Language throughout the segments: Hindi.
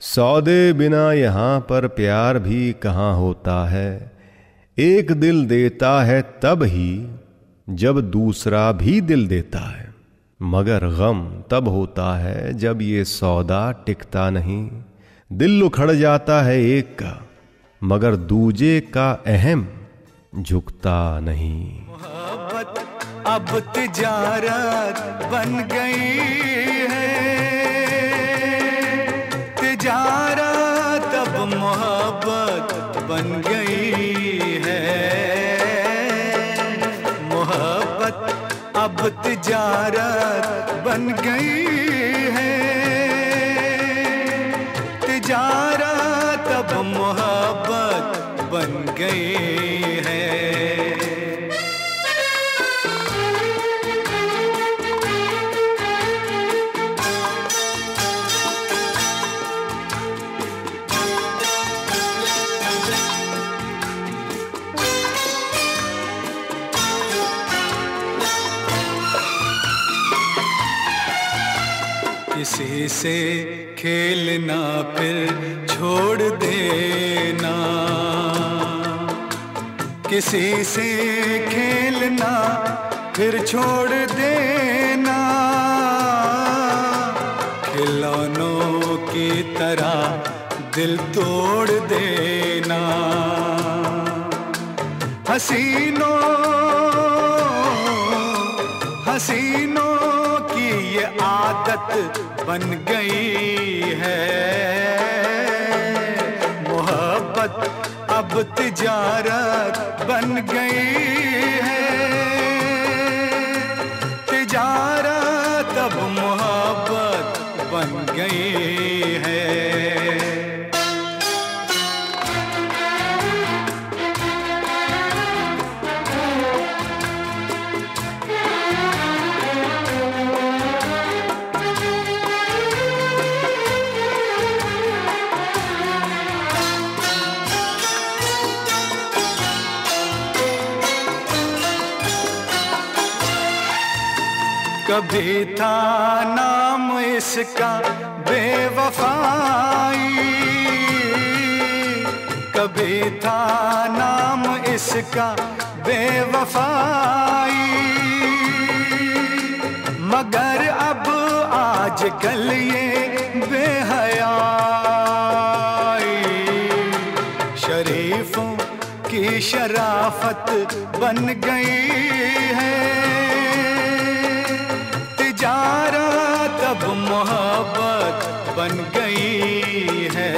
सौदे बिना यहाँ पर प्यार भी कहाँ होता है? एक दिल देता है तब ही, जब दूसरा भी दिल देता है। मगर गम तब होता है जब ये सौदा टिकता नहीं। दिल उखड़ जाता है एक का, मगर दूजे का अहम झुकता नहीं। अब तिजारत बन गई है। अब तिजारत बन गई है। तिजारत अब मोहब्बत बन गई है। किसी से खेलना फिर छोड़ देना। किसी से खेलना फिर छोड़ देना। खिलौनों की तरह दिल तोड़ देना। हसीनों हसीनों आदत बन गई है। मोहब्बत अब तिजारत बन गई है। तिजारत अब कभी था नाम इसका बेवफाई। कभी था नाम इसका बेवफाई। मगर अब आज कल ये बेहयाई। शरीफों की शराफत बन गई है। मोहब्बत बन गई है।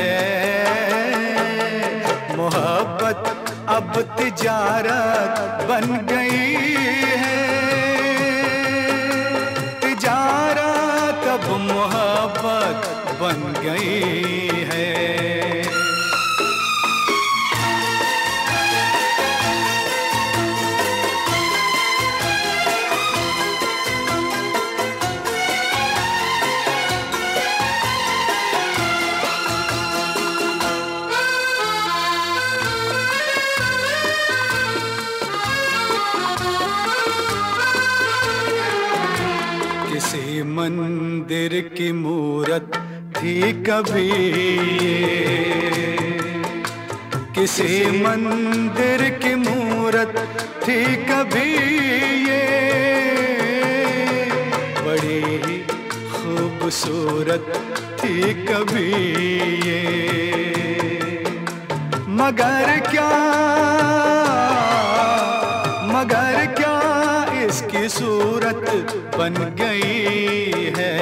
मोहब्बत अब तिजारत बन गई है। तिजारत अब मोहब्बत बन गई मंदिर की मूरत थी कभी। किसी मंदिर की मूरत थी कभी ये। बड़ी खूबसूरत थी कभी ये। मगर क्या बन गई है।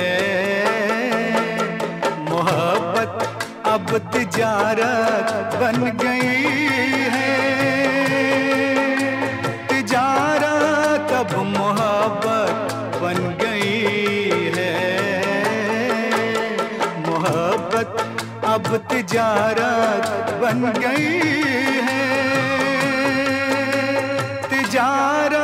मोहब्बत अब तिजारत बन गई है। तिजारत अब मोहब्बत बन गई है। मोहब्बत अब तिजारत बन गई है। तिजारत